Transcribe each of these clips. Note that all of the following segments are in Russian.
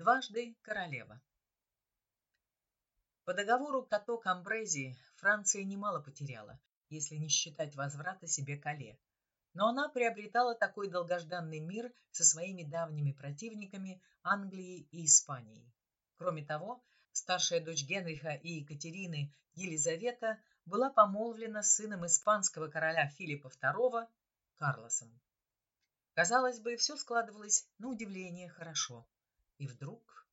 Дважды королева. По договору Като-Камбрези Франция немало потеряла, если не считать возврата себе Кале. Но она приобретала такой долгожданный мир со своими давними противниками Англией и Испанией. Кроме того, старшая дочь Генриха и Екатерины Елизавета была помолвлена сыном испанского короля Филиппа II Карлосом. Казалось бы, все складывалось на удивление хорошо. И вдруг...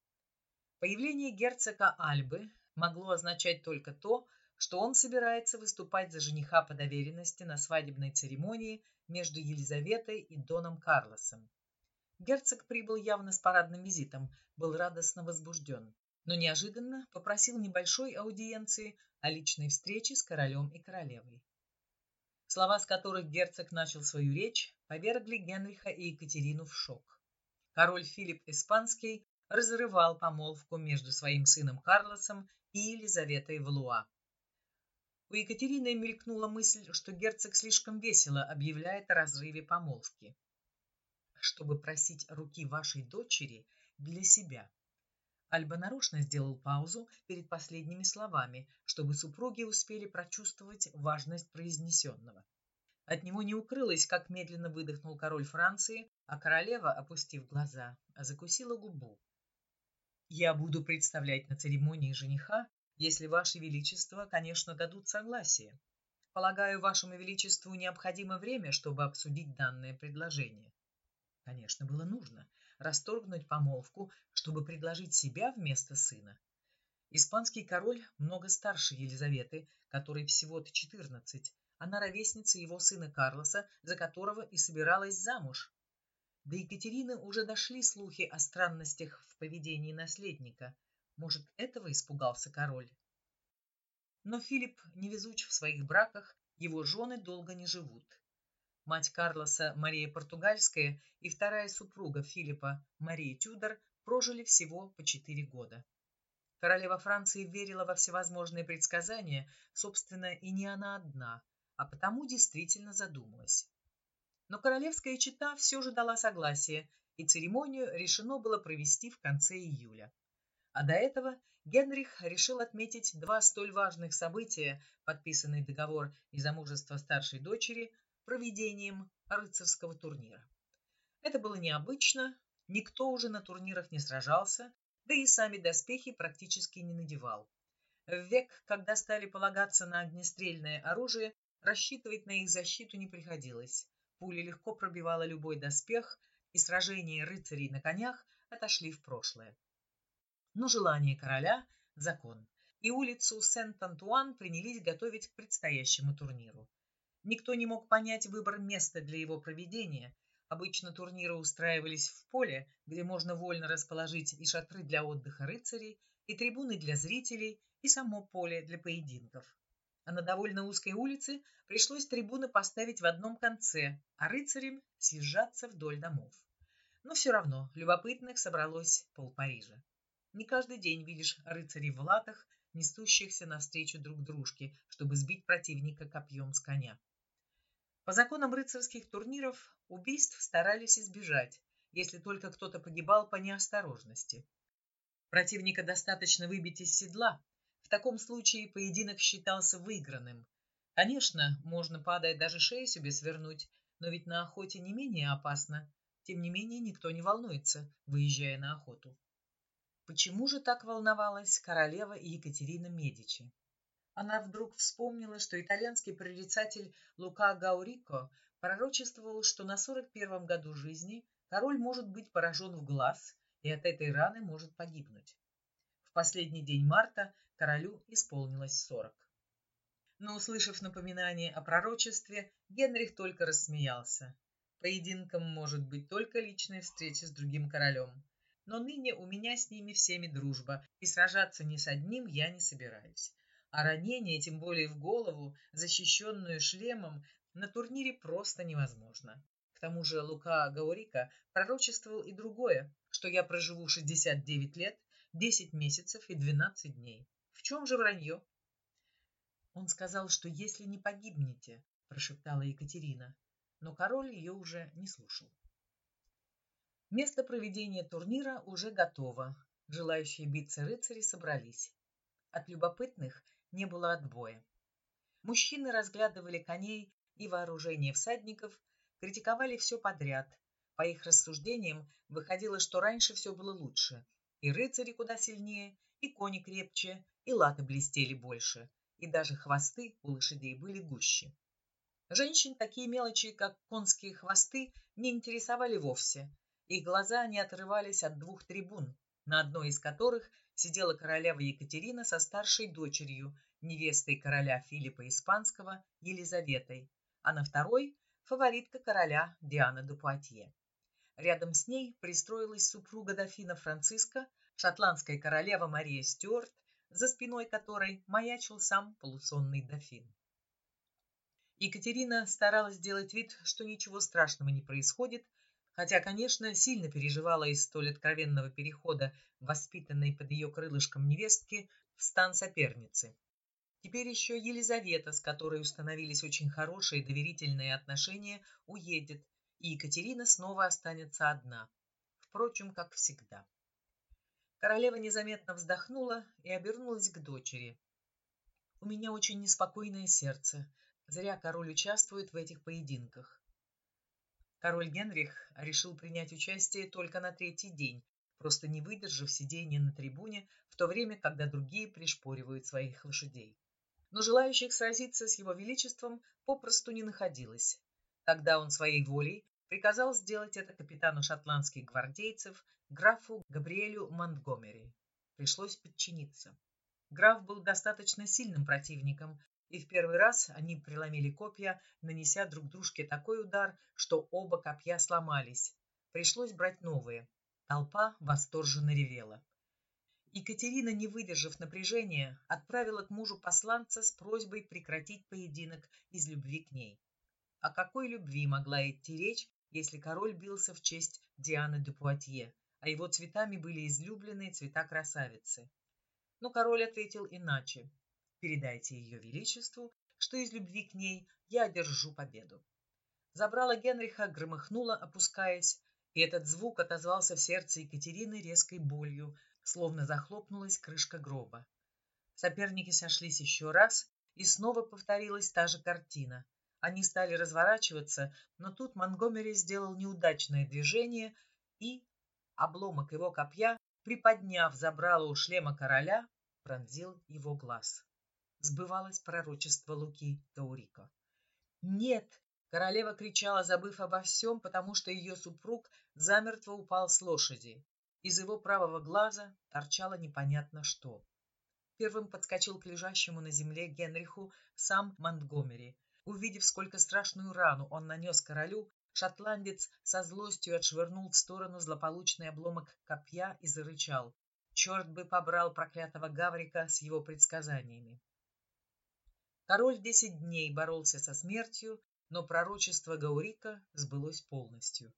Появление герцога Альбы могло означать только то, что он собирается выступать за жениха по доверенности на свадебной церемонии между Елизаветой и Доном Карлосом. Герцог прибыл явно с парадным визитом, был радостно возбужден, но неожиданно попросил небольшой аудиенции о личной встрече с королем и королевой. Слова, с которых герцог начал свою речь, повергли Генриха и Екатерину в шок. Король Филипп Испанский разрывал помолвку между своим сыном Карлосом и Елизаветой Валуа. У Екатерины мелькнула мысль, что герцог слишком весело объявляет о разрыве помолвки. Чтобы просить руки вашей дочери для себя. Альба нарочно сделал паузу перед последними словами, чтобы супруги успели прочувствовать важность произнесенного. От него не укрылось, как медленно выдохнул король Франции, а королева, опустив глаза, закусила губу. «Я буду представлять на церемонии жениха если Ваше Величество, конечно, дадут согласие. Полагаю, Вашему Величеству необходимо время, чтобы обсудить данное предложение. Конечно, было нужно расторгнуть помолвку, чтобы предложить себя вместо сына. Испанский король много старше Елизаветы, которой всего-то четырнадцать. Она ровесница его сына Карлоса, за которого и собиралась замуж. До Екатерины уже дошли слухи о странностях в поведении наследника – может, этого испугался король? Но Филипп невезуч в своих браках, его жены долго не живут. Мать Карлоса, Мария Португальская, и вторая супруга Филиппа, Мария Тюдор, прожили всего по четыре года. Королева Франции верила во всевозможные предсказания, собственно, и не она одна, а потому действительно задумалась. Но королевская чета все же дала согласие, и церемонию решено было провести в конце июля. А до этого Генрих решил отметить два столь важных события, подписанный договор и замужество старшей дочери, проведением рыцарского турнира. Это было необычно, никто уже на турнирах не сражался, да и сами доспехи практически не надевал. В век, когда стали полагаться на огнестрельное оружие, рассчитывать на их защиту не приходилось. Пули легко пробивала любой доспех, и сражения рыцарей на конях отошли в прошлое но желание короля – закон, и улицу Сент-Антуан принялись готовить к предстоящему турниру. Никто не мог понять выбор места для его проведения. Обычно турниры устраивались в поле, где можно вольно расположить и шатры для отдыха рыцарей, и трибуны для зрителей, и само поле для поединков. А на довольно узкой улице пришлось трибуны поставить в одном конце, а рыцарям съезжаться вдоль домов. Но все равно любопытных собралось пол Парижа. Не каждый день видишь рыцарей в латах, несущихся навстречу друг дружке, чтобы сбить противника копьем с коня. По законам рыцарских турниров убийств старались избежать, если только кто-то погибал по неосторожности. Противника достаточно выбить из седла. В таком случае поединок считался выигранным. Конечно, можно, падая, даже шею себе свернуть, но ведь на охоте не менее опасно. Тем не менее, никто не волнуется, выезжая на охоту. Почему же так волновалась королева Екатерина Медичи? Она вдруг вспомнила, что итальянский прорицатель Лука Гаурико пророчествовал, что на 41-м году жизни король может быть поражен в глаз и от этой раны может погибнуть. Последний день марта королю исполнилось 40. Но, услышав напоминание о пророчестве, Генрих только рассмеялся. Поединком может быть только личная встреча с другим королем но ныне у меня с ними всеми дружба, и сражаться ни с одним я не собираюсь. А ранение, тем более в голову, защищенную шлемом, на турнире просто невозможно. К тому же Лука Гаурика пророчествовал и другое, что я проживу 69 лет, 10 месяцев и 12 дней. В чем же вранье? Он сказал, что если не погибнете, прошептала Екатерина, но король ее уже не слушал. Место проведения турнира уже готово. Желающие биться рыцари собрались. От любопытных не было отбоя. Мужчины разглядывали коней и вооружение всадников, критиковали все подряд. По их рассуждениям выходило, что раньше все было лучше. И рыцари куда сильнее, и кони крепче, и латы блестели больше, и даже хвосты у лошадей были гуще. Женщин такие мелочи, как конские хвосты, не интересовали вовсе. Их глаза не отрывались от двух трибун, на одной из которых сидела королева Екатерина со старшей дочерью, невестой короля Филиппа Испанского Елизаветой, а на второй – фаворитка короля Диана де. Рядом с ней пристроилась супруга дофина Франциска, шотландская королева Мария Стюарт, за спиной которой маячил сам полусонный дофин. Екатерина старалась сделать вид, что ничего страшного не происходит, хотя, конечно, сильно переживала из столь откровенного перехода воспитанной под ее крылышком невестки в стан соперницы. Теперь еще Елизавета, с которой установились очень хорошие доверительные отношения, уедет, и Екатерина снова останется одна. Впрочем, как всегда. Королева незаметно вздохнула и обернулась к дочери. «У меня очень неспокойное сердце. Зря король участвует в этих поединках. Король Генрих решил принять участие только на третий день, просто не выдержав сидения на трибуне в то время, когда другие пришпоривают своих лошадей. Но желающих сразиться с его величеством попросту не находилось. Тогда он своей волей приказал сделать это капитану шотландских гвардейцев графу Габриэлю Монтгомери. Пришлось подчиниться. Граф был достаточно сильным противником, и в первый раз они преломили копья, нанеся друг дружке такой удар, что оба копья сломались. Пришлось брать новые. Толпа восторженно ревела. Екатерина, не выдержав напряжения, отправила к мужу посланца с просьбой прекратить поединок из любви к ней. О какой любви могла идти речь, если король бился в честь Дианы де Пуатье, а его цветами были излюбленные цвета красавицы? Но король ответил иначе. Передайте ее величеству, что из любви к ней я одержу победу. Забрала Генриха громыхнула, опускаясь, и этот звук отозвался в сердце Екатерины резкой болью, словно захлопнулась крышка гроба. Соперники сошлись еще раз, и снова повторилась та же картина. Они стали разворачиваться, но тут Монгомери сделал неудачное движение и, обломок его копья, приподняв забрало у шлема короля, пронзил его глаз сбывалось пророчество Луки Таурика. «Нет!» – королева кричала, забыв обо всем, потому что ее супруг замертво упал с лошади. Из его правого глаза торчало непонятно что. Первым подскочил к лежащему на земле Генриху сам Монтгомери. Увидев, сколько страшную рану он нанес королю, шотландец со злостью отшвырнул в сторону злополучный обломок копья и зарычал. Черт бы побрал проклятого Гаврика с его предсказаниями. Король десять дней боролся со смертью, но пророчество Гаурика сбылось полностью.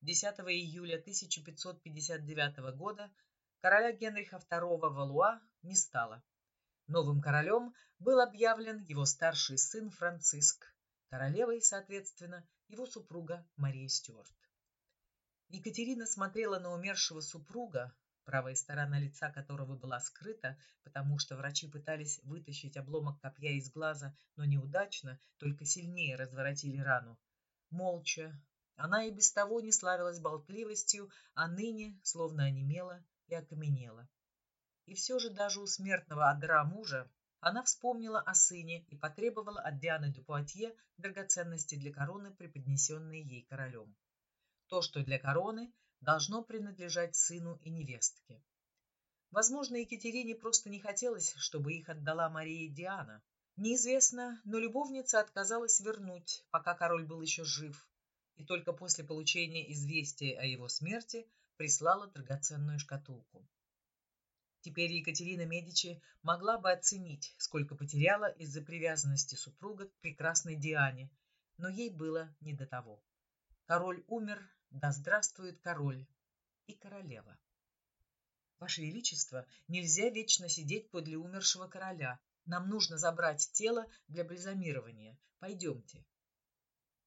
10 июля 1559 года короля Генриха II Валуа не стало. Новым королем был объявлен его старший сын Франциск, королевой, соответственно, его супруга Мария Стюарт. Екатерина смотрела на умершего супруга, правая сторона лица которого была скрыта, потому что врачи пытались вытащить обломок копья из глаза, но неудачно, только сильнее разворотили рану. Молча. Она и без того не славилась болтливостью, а ныне словно онемела и окаменела. И все же даже у смертного адра мужа она вспомнила о сыне и потребовала от Дианы де Пуатье драгоценности для короны, преподнесенные ей королем. То, что для короны, должно принадлежать сыну и невестке. Возможно, Екатерине просто не хотелось, чтобы их отдала Мария Диана. Неизвестно, но любовница отказалась вернуть, пока король был еще жив, и только после получения известия о его смерти прислала драгоценную шкатулку. Теперь Екатерина Медичи могла бы оценить, сколько потеряла из-за привязанности супруга к прекрасной Диане, но ей было не до того. Король умер, да здравствует король и королева. Ваше Величество, нельзя вечно сидеть подле умершего короля. Нам нужно забрать тело для бальзамирования. Пойдемте.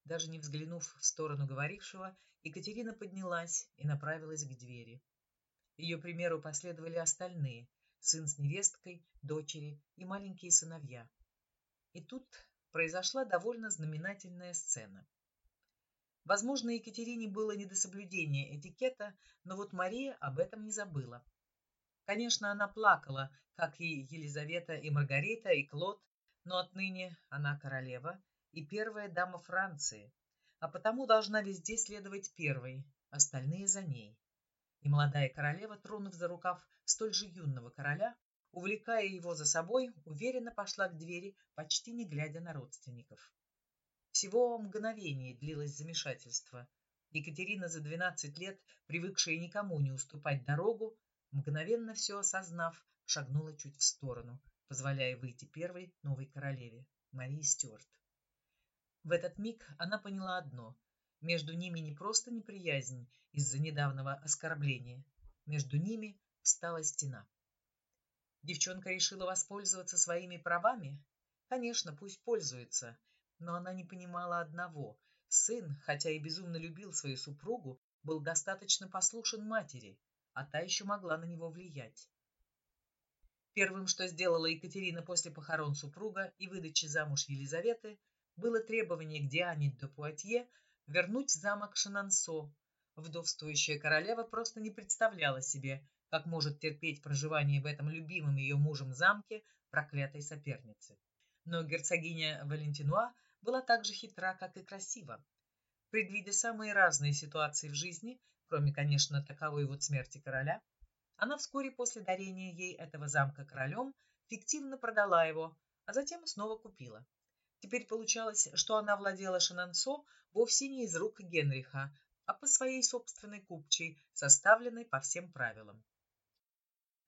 Даже не взглянув в сторону говорившего, Екатерина поднялась и направилась к двери. Ее примеру последовали остальные – сын с невесткой, дочери и маленькие сыновья. И тут произошла довольно знаменательная сцена. Возможно, Екатерине было не до соблюдения этикета, но вот Мария об этом не забыла. Конечно, она плакала, как и Елизавета и Маргарита и Клод, но отныне она королева и первая дама Франции, а потому должна везде следовать первой, остальные за ней. И молодая королева, тронув за рукав столь же юного короля, увлекая его за собой, уверенно пошла к двери, почти не глядя на родственников. Всего мгновение длилось замешательство. Екатерина за двенадцать лет, привыкшая никому не уступать дорогу, мгновенно все осознав, шагнула чуть в сторону, позволяя выйти первой новой королеве, Марии Стюарт. В этот миг она поняла одно – между ними не просто неприязнь из-за недавнего оскорбления, между ними встала стена. Девчонка решила воспользоваться своими правами? Конечно, пусть пользуется, но она не понимала одного. Сын, хотя и безумно любил свою супругу, был достаточно послушен матери, а та еще могла на него влиять. Первым, что сделала Екатерина после похорон супруга и выдачи замуж Елизаветы, было требование к Диане де Пуатье вернуть замок Шенансо. Вдовствующая королева просто не представляла себе, как может терпеть проживание в этом любимом ее мужем замке проклятой соперницы. Но герцогиня Валентинуа была так же хитра, как и красива. Предвидя самые разные ситуации в жизни, кроме, конечно, таковой вот смерти короля, она вскоре после дарения ей этого замка королем фиктивно продала его, а затем снова купила. Теперь получалось, что она владела Шанансо вовсе не из рук Генриха, а по своей собственной купчей, составленной по всем правилам.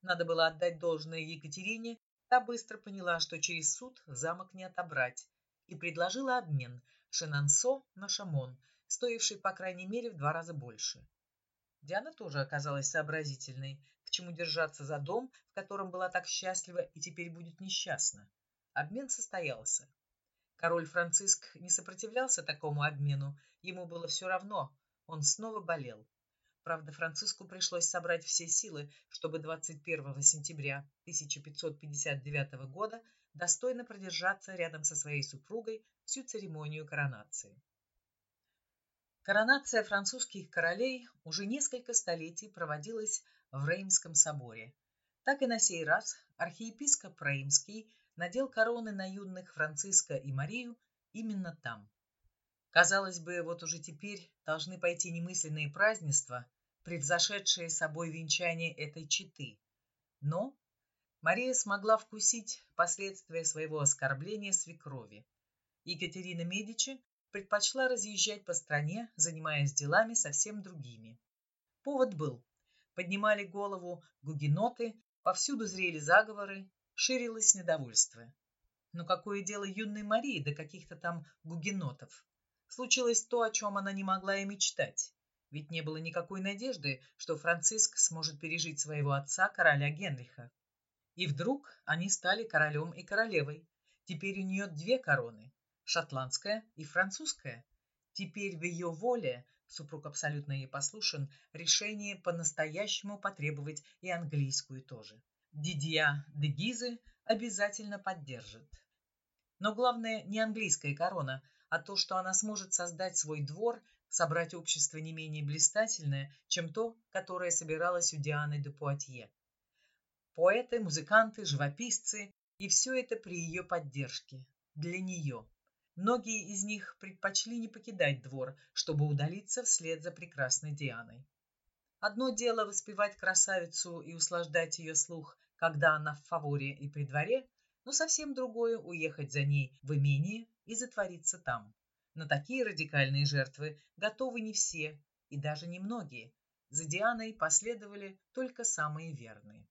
Надо было отдать должное Екатерине, та быстро поняла, что через суд замок не отобрать, и предложила обмен Шенансо на Шамон, стоивший по крайней мере в два раза больше. Диана тоже оказалась сообразительной, к чему держаться за дом, в котором была так счастлива и теперь будет несчастна. Обмен состоялся. Король Франциск не сопротивлялся такому обмену, ему было все равно, он снова болел. Правда, Франциску пришлось собрать все силы, чтобы 21 сентября 1559 года достойно продержаться рядом со своей супругой всю церемонию коронации. Коронация французских королей уже несколько столетий проводилась в Реймском соборе. Так и на сей раз архиепископ Реймский надел короны на юных Франциска и Марию именно там. Казалось бы, вот уже теперь должны пойти немысленные празднества, превзошедшие собой венчание этой четы. Но Мария смогла вкусить последствия своего оскорбления свекрови. Екатерина Медичи предпочла разъезжать по стране, занимаясь делами совсем другими. Повод был. Поднимали голову гугеноты, повсюду зрели заговоры, ширилось недовольство. Но какое дело юной Марии до каких-то там гугенотов? случилось то, о чем она не могла и мечтать. Ведь не было никакой надежды, что Франциск сможет пережить своего отца, короля Генриха. И вдруг они стали королем и королевой. Теперь у нее две короны – шотландская и французская. Теперь в ее воле, супруг абсолютно ей послушен, решение по-настоящему потребовать и английскую тоже. Дидья де Гизы обязательно поддержит. Но главное не английская корона, а то, что она сможет создать свой двор, собрать общество не менее блистательное, чем то, которое собиралось у Дианы де Пуатье. Поэты, музыканты, живописцы, и все это при ее поддержке, для нее. Многие из них предпочли не покидать двор, чтобы удалиться вслед за прекрасной Дианой. Одно дело воспевать красавицу и услаждать ее слух, когда она в фаворе и при дворе, но совсем другое уехать за ней в имение и затвориться там. На такие радикальные жертвы готовы не все и даже не многие. За Дианой последовали только самые верные.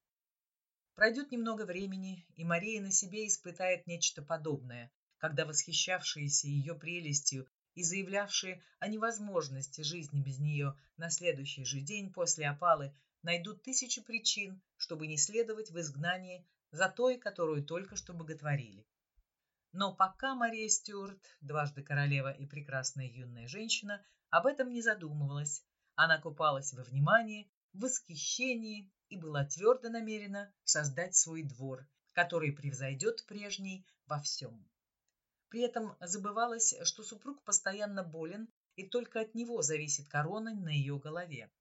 Пройдет немного времени, и Мария на себе испытает нечто подобное, когда восхищавшиеся ее прелестью и заявлявшие о невозможности жизни без нее на следующий же день после опалы найдут тысячи причин, чтобы не следовать в изгнание за той, которую только что боготворили. Но пока Мария Стюарт, дважды королева и прекрасная юная женщина, об этом не задумывалась. Она купалась во внимании, в восхищении и была твердо намерена создать свой двор, который превзойдет прежний во всем. При этом забывалось, что супруг постоянно болен, и только от него зависит корона на ее голове.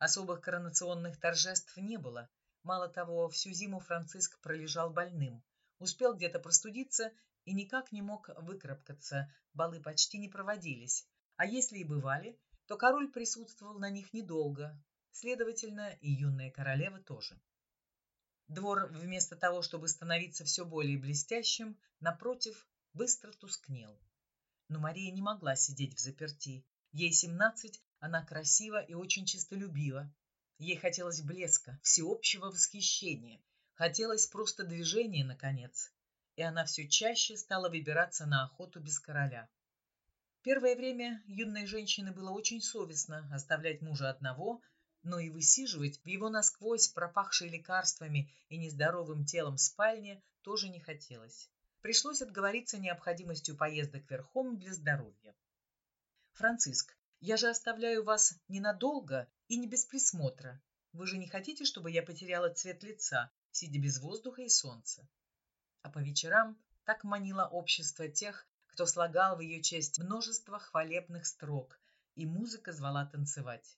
Особых коронационных торжеств не было. Мало того, всю зиму Франциск пролежал больным, успел где-то простудиться и никак не мог выкарабкаться, балы почти не проводились, а если и бывали, то король присутствовал на них недолго, следовательно, и юная королева тоже. Двор, вместо того, чтобы становиться все более блестящим, напротив, быстро тускнел. Но Мария не могла сидеть в заперти. Ей семнадцать, она красива и очень честолюбива. Ей хотелось блеска, всеобщего восхищения, хотелось просто движения, наконец. И она все чаще стала выбираться на охоту без короля. Первое время юной женщине было очень совестно оставлять мужа одного, но и высиживать в его насквозь пропахшей лекарствами и нездоровым телом спальне тоже не хотелось. Пришлось отговориться необходимостью поездок верхом для здоровья. «Франциск, я же оставляю вас ненадолго и не без присмотра. Вы же не хотите, чтобы я потеряла цвет лица, сидя без воздуха и солнца?» А по вечерам так манило общество тех, кто слагал в ее честь множество хвалебных строк, и музыка звала танцевать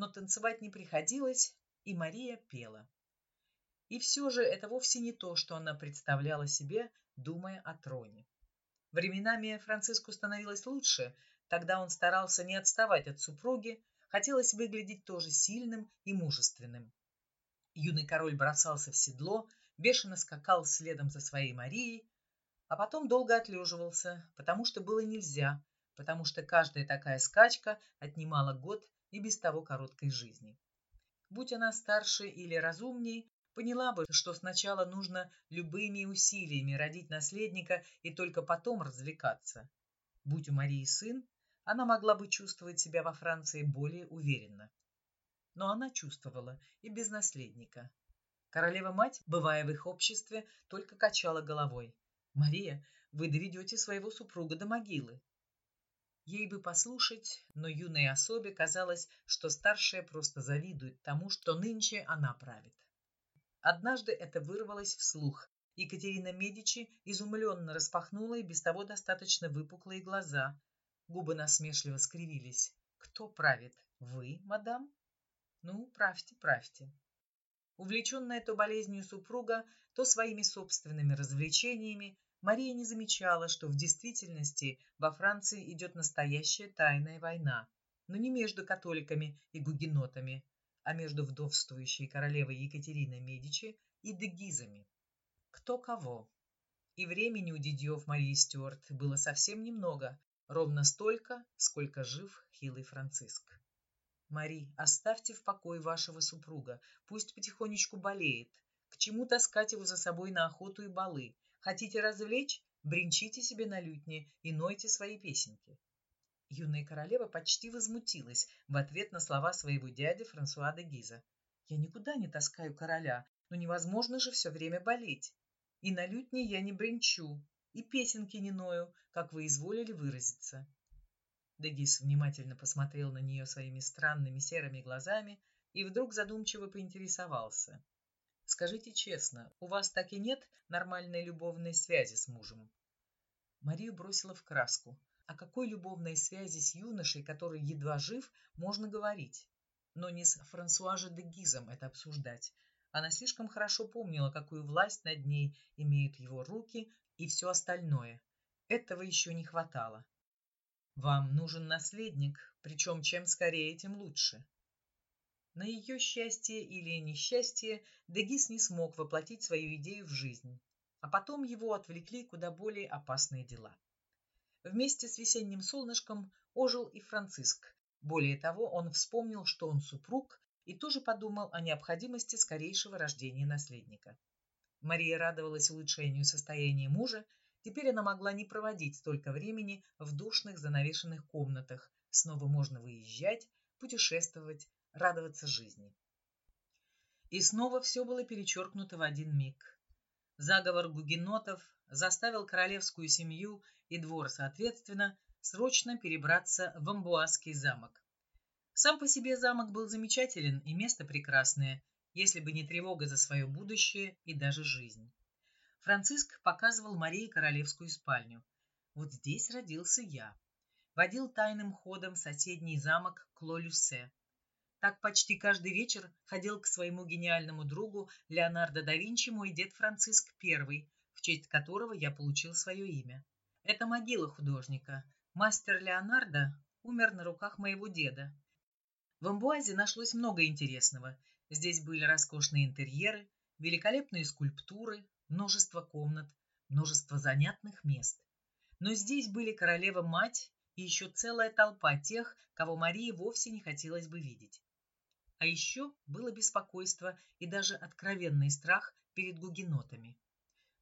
но танцевать не приходилось, и Мария пела. И все же это вовсе не то, что она представляла себе, думая о троне. Временами Франциску становилось лучше, тогда он старался не отставать от супруги, хотелось выглядеть тоже сильным и мужественным. Юный король бросался в седло, бешено скакал следом за своей Марией, а потом долго отлеживался, потому что было нельзя, потому что каждая такая скачка отнимала год и без того короткой жизни. Будь она старше или разумней, поняла бы, что сначала нужно любыми усилиями родить наследника и только потом развлекаться. Будь у Марии сын, она могла бы чувствовать себя во Франции более уверенно. Но она чувствовала и без наследника. Королева-мать, бывая в их обществе, только качала головой. «Мария, вы доведете своего супруга до могилы. Ей бы послушать, но юной особе казалось, что старшая просто завидует тому, что нынче она правит. Однажды это вырвалось вслух. Екатерина Медичи изумленно распахнула и без того достаточно выпуклые глаза. Губы насмешливо скривились. «Кто правит? Вы, мадам?» «Ну, правьте, правьте». Увлеченная то болезнью супруга, то своими собственными развлечениями, Мария не замечала, что в действительности во Франции идет настоящая тайная война, но не между католиками и гугенотами, а между вдовствующей королевой Екатериной Медичи и дегизами. Кто кого. И времени у дядьев Марии Стюарт было совсем немного, ровно столько, сколько жив хилый Франциск. Мари, оставьте в покое вашего супруга, пусть потихонечку болеет. К чему таскать его за собой на охоту и балы? Хотите развлечь? Бринчите себе на лютне и нойте свои песенки. Юная королева почти возмутилась в ответ на слова своего дяди Франсуа де Гиза. «Я никуда не таскаю короля, но невозможно же все время болеть. И на лютне я не бренчу, и песенки не ною, как вы изволили выразиться». Дегис внимательно посмотрел на нее своими странными серыми глазами и вдруг задумчиво поинтересовался. Скажите честно, у вас так и нет нормальной любовной связи с мужем? Марию бросила в краску. О какой любовной связи с юношей, который едва жив, можно говорить? Но не с Франсуаже де Гизом это обсуждать. Она слишком хорошо помнила, какую власть над ней имеют его руки и все остальное. Этого еще не хватало. Вам нужен наследник, причем чем скорее, тем лучше. На ее счастье или несчастье Дегис не смог воплотить свою идею в жизнь, а потом его отвлекли куда более опасные дела. Вместе с весенним солнышком ожил и Франциск. Более того, он вспомнил, что он супруг, и тоже подумал о необходимости скорейшего рождения наследника. Мария радовалась улучшению состояния мужа, теперь она могла не проводить столько времени в душных занавешенных комнатах, снова можно выезжать, путешествовать, радоваться жизни. И снова все было перечеркнуто в один миг. Заговор гугенотов, заставил королевскую семью и двор соответственно срочно перебраться в Амбуазский замок. Сам по себе замок был замечателен и место прекрасное, если бы не тревога за свое будущее и даже жизнь. Франциск показывал Марии королевскую спальню. Вот здесь родился я. Водил тайным ходом соседний замок Клолюсе. Так почти каждый вечер ходил к своему гениальному другу Леонардо да Винчи мой дед Франциск I, в честь которого я получил свое имя. Это могила художника. Мастер Леонардо умер на руках моего деда. В Амбуазе нашлось много интересного. Здесь были роскошные интерьеры, великолепные скульптуры, множество комнат, множество занятных мест. Но здесь были королева-мать и еще целая толпа тех, кого Марии вовсе не хотелось бы видеть. А еще было беспокойство и даже откровенный страх перед гугенотами.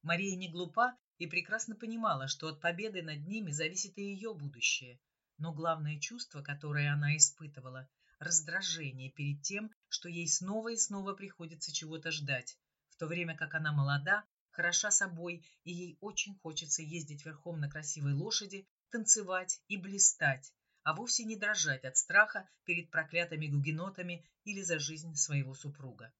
Мария не глупа и прекрасно понимала, что от победы над ними зависит и ее будущее. Но главное чувство, которое она испытывала – раздражение перед тем, что ей снова и снова приходится чего-то ждать, в то время как она молода хороша собой, и ей очень хочется ездить верхом на красивой лошади, танцевать и блистать, а вовсе не дрожать от страха перед проклятыми гугенотами или за жизнь своего супруга.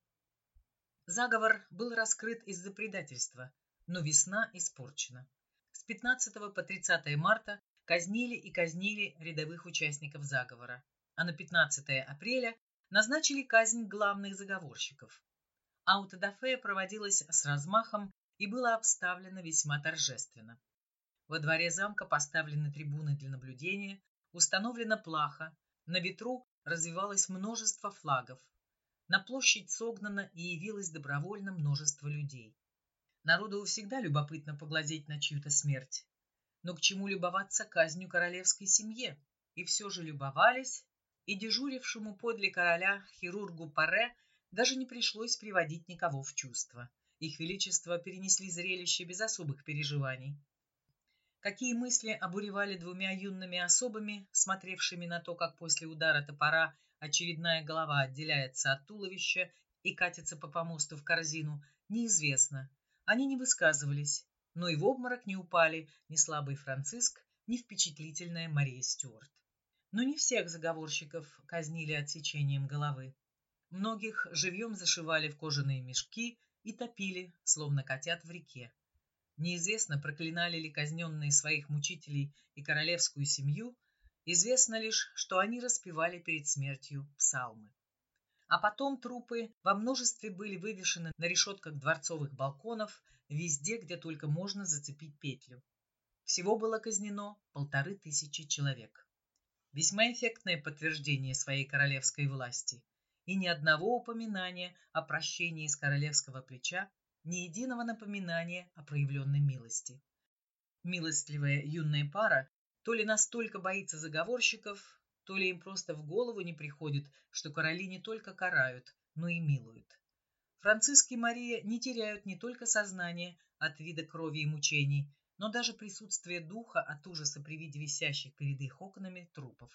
Заговор был раскрыт из-за предательства, но весна испорчена. С 15 по 30 марта казнили и казнили рядовых участников заговора, а на 15 апреля назначили казнь главных заговорщиков. Аутодафе проводилась с размахом и было обставлено весьма торжественно. Во дворе замка поставлены трибуны для наблюдения, установлена плаха, на ветру развивалось множество флагов. На площадь согнано и явилось добровольно множество людей. Народу всегда любопытно поглазеть на чью-то смерть. Но к чему любоваться казнью королевской семье? И все же любовались, и дежурившему подле короля хирургу Паре даже не пришлось приводить никого в чувство. Их Величество перенесли зрелище без особых переживаний. Какие мысли обуревали двумя юными особами, смотревшими на то, как после удара топора очередная голова отделяется от туловища и катится по помосту в корзину, неизвестно. Они не высказывались, но и в обморок не упали ни слабый Франциск, ни впечатлительная Мария Стюарт. Но не всех заговорщиков казнили отсечением головы. Многих живьем зашивали в кожаные мешки и топили, словно котят в реке. Неизвестно, проклинали ли казненные своих мучителей и королевскую семью, известно лишь, что они распевали перед смертью псалмы. А потом трупы во множестве были вывешены на решетках дворцовых балконов везде, где только можно зацепить петлю. Всего было казнено полторы тысячи человек. Весьма эффектное подтверждение своей королевской власти и ни одного упоминания о прощении с королевского плеча, ни единого напоминания о проявленной милости. Милостливая юная пара то ли настолько боится заговорщиков, то ли им просто в голову не приходит, что короли не только карают, но и милуют. Франциск и Мария не теряют не только сознание от вида крови и мучений, но даже присутствие духа от ужаса при виде висящих перед их окнами трупов.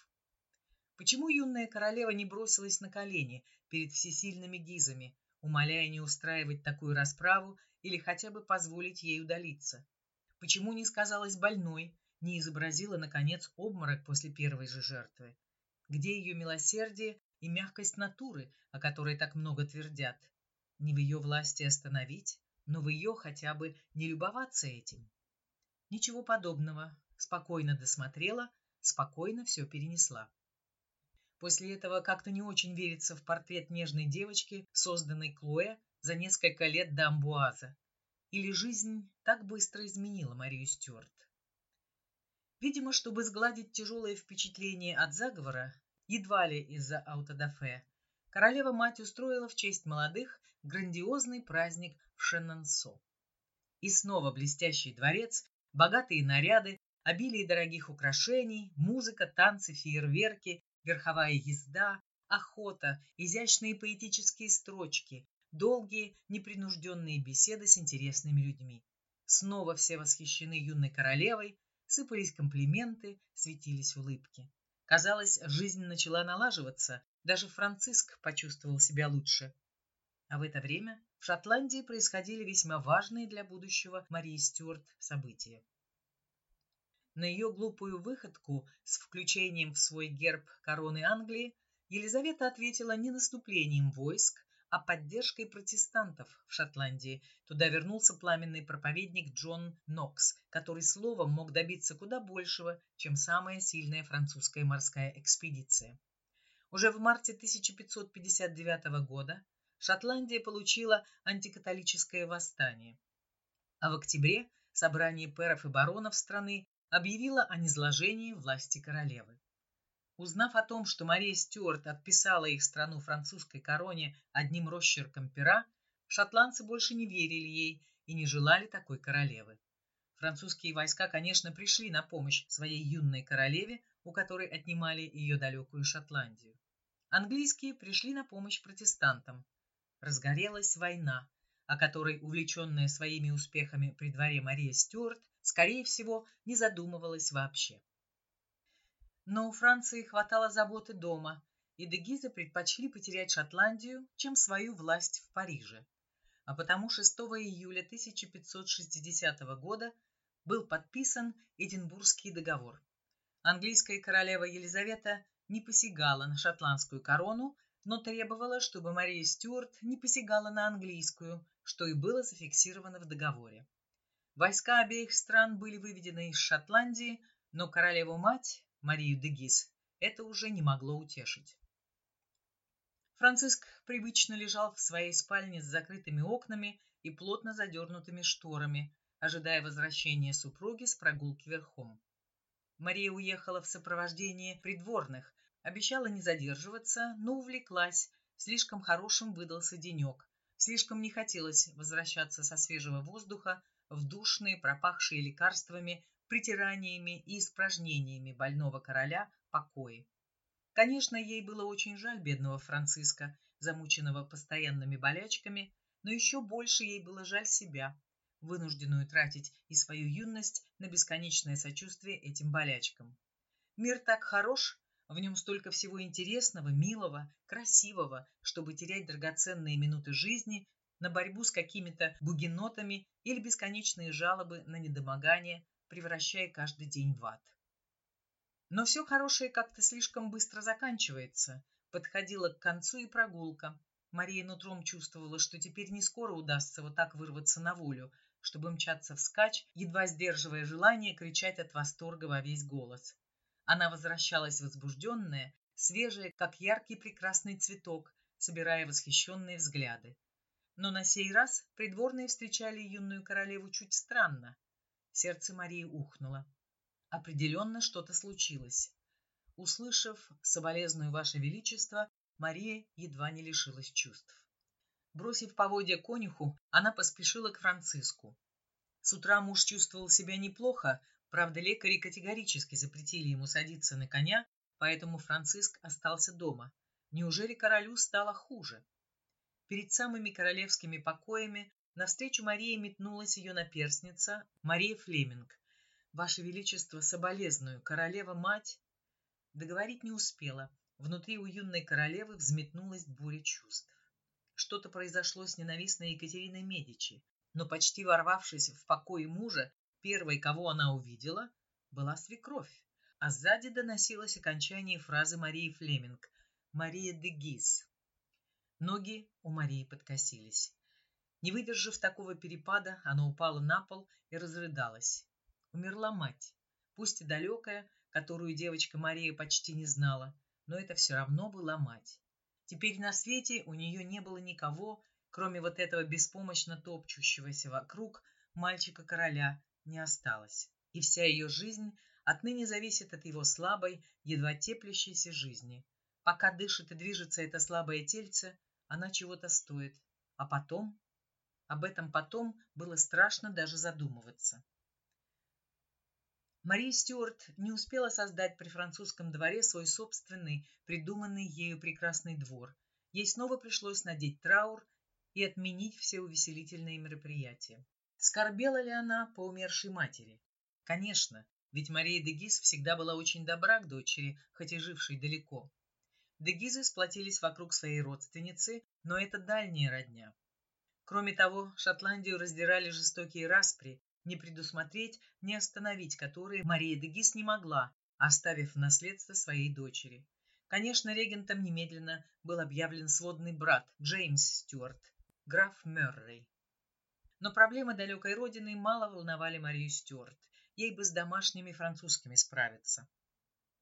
Почему юная королева не бросилась на колени перед всесильными гизами, умоляя не устраивать такую расправу или хотя бы позволить ей удалиться? Почему не сказалась больной, не изобразила, наконец, обморок после первой же жертвы? Где ее милосердие и мягкость натуры, о которой так много твердят? Не в ее власти остановить, но в ее хотя бы не любоваться этим. Ничего подобного. Спокойно досмотрела, спокойно все перенесла. После этого как-то не очень верится в портрет нежной девочки, созданной Клоэ за несколько лет до Амбуаза. Или жизнь так быстро изменила Марию Стюарт. Видимо, чтобы сгладить тяжелое впечатление от заговора, едва ли из-за аутодафе, королева-мать устроила в честь молодых грандиозный праздник в Шеннонсо. И снова блестящий дворец, богатые наряды, обилие дорогих украшений, музыка, танцы, фейерверки верховая езда, охота, изящные поэтические строчки, долгие непринужденные беседы с интересными людьми. Снова все восхищены юной королевой, сыпались комплименты, светились улыбки. Казалось, жизнь начала налаживаться, даже Франциск почувствовал себя лучше. А в это время в Шотландии происходили весьма важные для будущего Марии Стюарт события. На ее глупую выходку с включением в свой герб короны Англии Елизавета ответила не наступлением войск, а поддержкой протестантов в Шотландии. Туда вернулся пламенный проповедник Джон Нокс, который словом мог добиться куда большего, чем самая сильная французская морская экспедиция. Уже в марте 1559 года Шотландия получила антикатолическое восстание, а в октябре собрание пэров и баронов страны объявило о низложении власти королевы. Узнав о том, что Мария Стюарт отписала их страну французской короне одним росчерком пера, шотландцы больше не верили ей и не желали такой королевы. Французские войска, конечно, пришли на помощь своей юной королеве, у которой отнимали ее далекую Шотландию. Английские пришли на помощь протестантам. Разгорелась война, о которой, увлеченная своими успехами при дворе Мария Стюарт, скорее всего, не задумывалась вообще. Но у Франции хватало заботы дома, и Дегизы предпочли потерять Шотландию, чем свою власть в Париже. А потому 6 июля 1560 года был подписан Эдинбургский договор. Английская королева Елизавета не посягала на шотландскую корону, но требовала, чтобы Мария Стюарт не посягала на английскую, что и было зафиксировано в договоре. Войска обеих стран были выведены из Шотландии, но королеву-мать Марию де Гиз это уже не могло утешить. Франциск привычно лежал в своей спальне с закрытыми окнами и плотно задернутыми шторами, ожидая возвращения супруги с прогулки верхом. Мария уехала в сопровождении придворных, обещала не задерживаться, но увлеклась, слишком хорошим выдался денек, слишком не хотелось возвращаться со свежего воздуха в душные, пропахшие лекарствами притираниями и испражнениями больного короля покои. Конечно, ей было очень жаль бедного Франциска, замученного постоянными болячками, но еще больше ей было жаль себя, вынужденную тратить и свою юность на бесконечное сочувствие этим болячкам. Мир так хорош, в нем столько всего интересного, милого, красивого, чтобы терять драгоценные минуты жизни на борьбу с какими-то гугенотами или бесконечные жалобы на недомогание, превращая каждый день в ад. Но все хорошее как-то слишком быстро заканчивается. Подходила к концу и прогулка. Мария нутром чувствовала, что теперь не скоро удастся вот так вырваться на волю, чтобы мчаться вскачь, едва сдерживая желание кричать от восторга во весь голос. Она возвращалась возбужденная, свежая, как яркий прекрасный цветок, собирая восхищенные взгляды. Но на сей раз придворные встречали юную королеву чуть странно. Сердце Марии ухнуло. Определенно что-то случилось. Услышав «соболезную, Ваше Величество», Мария едва не лишилась чувств. Бросив поводья конюху, она поспешила к Франциску. С утра муж чувствовал себя неплохо, правда, лекари категорически запретили ему садиться на коня, поэтому Франциск остался дома. Неужели королю стало хуже? Перед самыми королевскими покоями Навстречу Марии метнулась ее наперсница Мария Флеминг. «Ваше Величество, соболезную, королева-мать...» Договорить не успела. Внутри у юной королевы взметнулась буря чувств. Что-то произошло с ненавистной Екатериной Медичи, но почти ворвавшись в покой мужа, первой, кого она увидела, была свекровь, а сзади доносилось окончание фразы Марии Флеминг «Мария де Гиз». Ноги у Марии подкосились. Не выдержав такого перепада, она упала на пол и разрыдалась. Умерла мать, пусть и далекая, которую девочка Мария почти не знала, но это все равно была мать. Теперь на свете у нее не было никого, кроме вот этого беспомощно топчущегося вокруг мальчика-короля, не осталось. И вся ее жизнь отныне зависит от его слабой, едва теплящейся жизни. Пока дышит и движется это слабое тельце, она чего-то стоит. А потом об этом потом было страшно даже задумываться. Мария Стюарт не успела создать при французском дворе свой собственный, придуманный ею прекрасный двор. Ей снова пришлось надеть траур и отменить все увеселительные мероприятия. Скорбела ли она по умершей матери? Конечно, ведь Мария де Гис всегда была очень добра к дочери, хоть и жившей далеко. Дегизы сплотились вокруг своей родственницы, но это дальняя родня. Кроме того, Шотландию раздирали жестокие распри, не предусмотреть, не остановить которые Мария Дегис не могла, оставив в наследство своей дочери. Конечно, регентом немедленно был объявлен сводный брат Джеймс Стюарт, граф Мёррей. Но проблемы далекой родины мало волновали Марию Стюарт. Ей бы с домашними французскими справиться.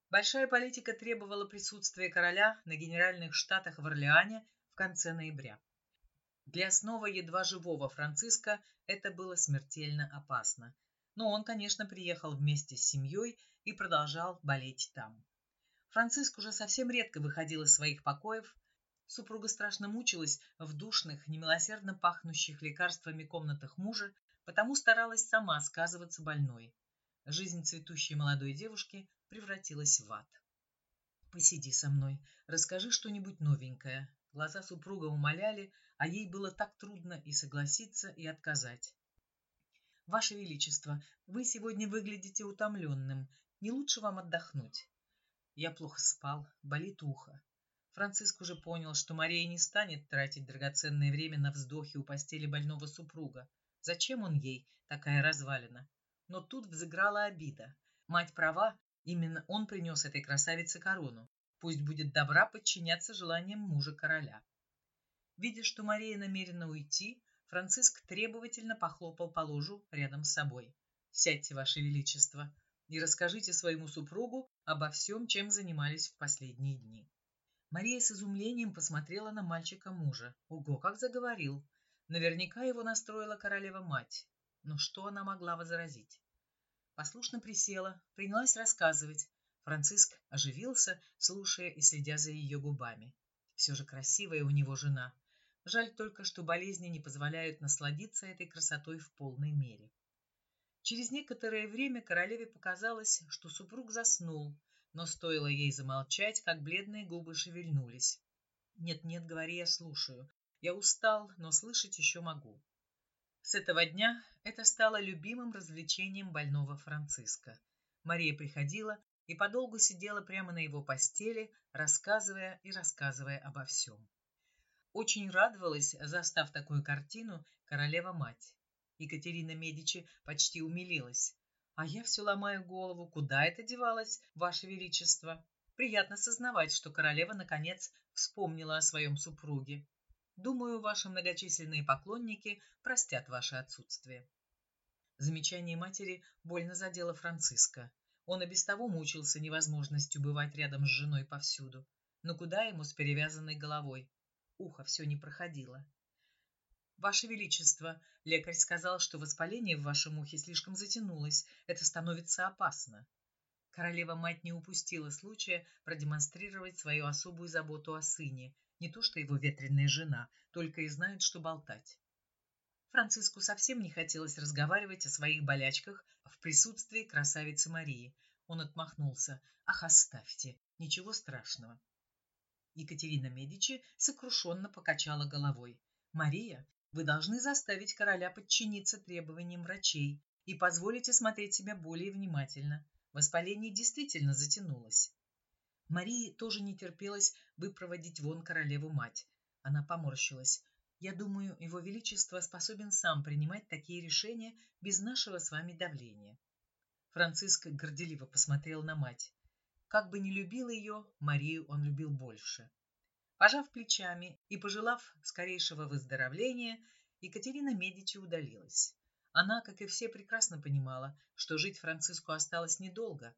Большая политика требовала присутствия короля на генеральных штатах в Орлеане в конце ноября. Для снова едва живого Франциска это было смертельно опасно. Но он, конечно, приехал вместе с семьей и продолжал болеть там. Франциск уже совсем редко выходил из своих покоев. Супруга страшно мучилась в душных, немилосердно пахнущих лекарствами комнатах мужа, потому старалась сама сказываться больной. Жизнь цветущей молодой девушки превратилась в ад. «Посиди со мной, расскажи что-нибудь новенькое». Глаза супруга умоляли, а ей было так трудно и согласиться, и отказать. «Ваше Величество, вы сегодня выглядите утомленным. Не лучше вам отдохнуть?» Я плохо спал, болит ухо. Франциск уже понял, что Мария не станет тратить драгоценное время на вздохи у постели больного супруга. Зачем он ей, такая развалина? Но тут взыграла обида. Мать права, Именно он принес этой красавице корону. Пусть будет добра подчиняться желаниям мужа короля. Видя, что Мария намерена уйти, Франциск требовательно похлопал по ложу рядом с собой. «Сядьте, Ваше Величество, и расскажите своему супругу обо всем, чем занимались в последние дни». Мария с изумлением посмотрела на мальчика мужа. Ого, как заговорил! Наверняка его настроила королева-мать. Но что она могла возразить? Послушно присела, принялась рассказывать. Франциск оживился, слушая и следя за ее губами. Все же красивая у него жена. Жаль только, что болезни не позволяют насладиться этой красотой в полной мере. Через некоторое время королеве показалось, что супруг заснул, но стоило ей замолчать, как бледные губы шевельнулись. «Нет-нет, говори, я слушаю. Я устал, но слышать еще могу». С этого дня это стало любимым развлечением больного Франциска. Мария приходила и подолгу сидела прямо на его постели, рассказывая и рассказывая обо всем. Очень радовалась, застав такую картину, королева-мать. Екатерина Медичи почти умилилась. «А я все ломаю голову, куда это девалось, Ваше Величество?» Приятно сознавать, что королева, наконец, вспомнила о своем супруге. Думаю, ваши многочисленные поклонники простят ваше отсутствие. Замечание матери больно задело Франциска. Он и без того мучился невозможностью бывать рядом с женой повсюду. Но куда ему с перевязанной головой? Ухо все не проходило. «Ваше Величество, лекарь сказал, что воспаление в вашем ухе слишком затянулось. Это становится опасно». Королева-мать не упустила случая продемонстрировать свою особую заботу о сыне не то что его ветреная жена, только и знает, что болтать. Франциску совсем не хотелось разговаривать о своих болячках в присутствии красавицы Марии. Он отмахнулся. «Ах, оставьте! Ничего страшного!» Екатерина Медичи сокрушенно покачала головой. «Мария, вы должны заставить короля подчиниться требованиям врачей и позволить осмотреть себя более внимательно. Воспаление действительно затянулось. Марии тоже не терпелось выпроводить вон королеву-мать. Она поморщилась. «Я думаю, его величество способен сам принимать такие решения без нашего с вами давления». Франциск горделиво посмотрел на мать. Как бы не любил ее, Марию он любил больше. Пожав плечами и пожелав скорейшего выздоровления, Екатерина Медичи удалилась. Она, как и все, прекрасно понимала, что жить Франциску осталось недолго.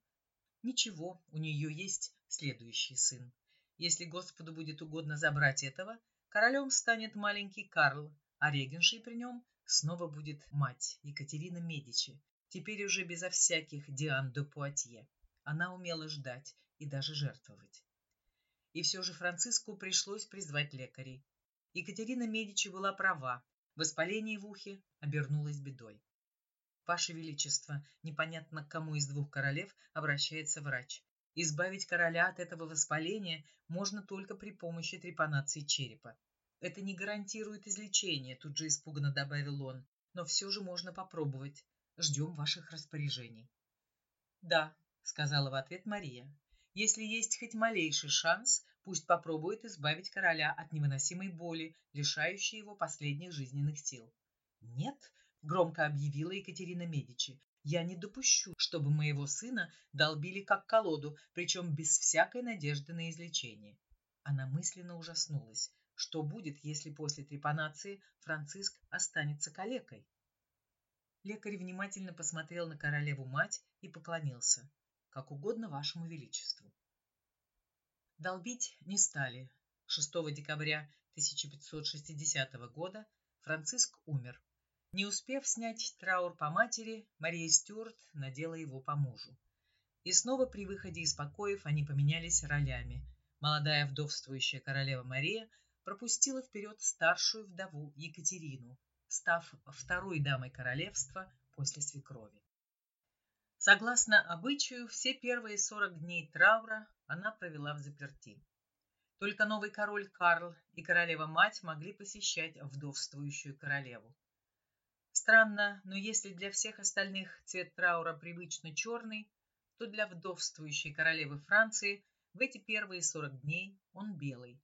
Ничего, у нее есть следующий сын. Если Господу будет угодно забрать этого, королем станет маленький Карл, а регеншей при нем снова будет мать Екатерина Медичи, теперь уже безо всяких Диан де Пуатье. Она умела ждать и даже жертвовать. И все же Франциску пришлось призвать лекарей. Екатерина Медичи была права, воспаление в ухе обернулось бедой. «Ваше Величество, непонятно к кому из двух королев обращается врач. Избавить короля от этого воспаления можно только при помощи трепанации черепа. Это не гарантирует излечение, тут же испуганно добавил он, но все же можно попробовать. Ждем ваших распоряжений. Да, сказала в ответ Мария. Если есть хоть малейший шанс, Пусть попробует избавить короля от невыносимой боли, лишающей его последних жизненных сил. «Нет», — громко объявила Екатерина Медичи, «я не допущу, чтобы моего сына долбили как колоду, причем без всякой надежды на излечение». Она мысленно ужаснулась. Что будет, если после трепанации Франциск останется калекой? Лекарь внимательно посмотрел на королеву-мать и поклонился. «Как угодно вашему величеству». Долбить не стали. 6 декабря 1560 года Франциск умер. Не успев снять траур по матери, Мария Стюарт надела его по мужу. И снова при выходе из покоев они поменялись ролями. Молодая вдовствующая королева Мария пропустила вперед старшую вдову Екатерину, став второй дамой королевства после свекрови. Согласно обычаю, все первые 40 дней траура она провела в заперти. Только новый король Карл и королева-мать могли посещать вдовствующую королеву. Странно, но если для всех остальных цвет траура привычно черный, то для вдовствующей королевы Франции в эти первые 40 дней он белый.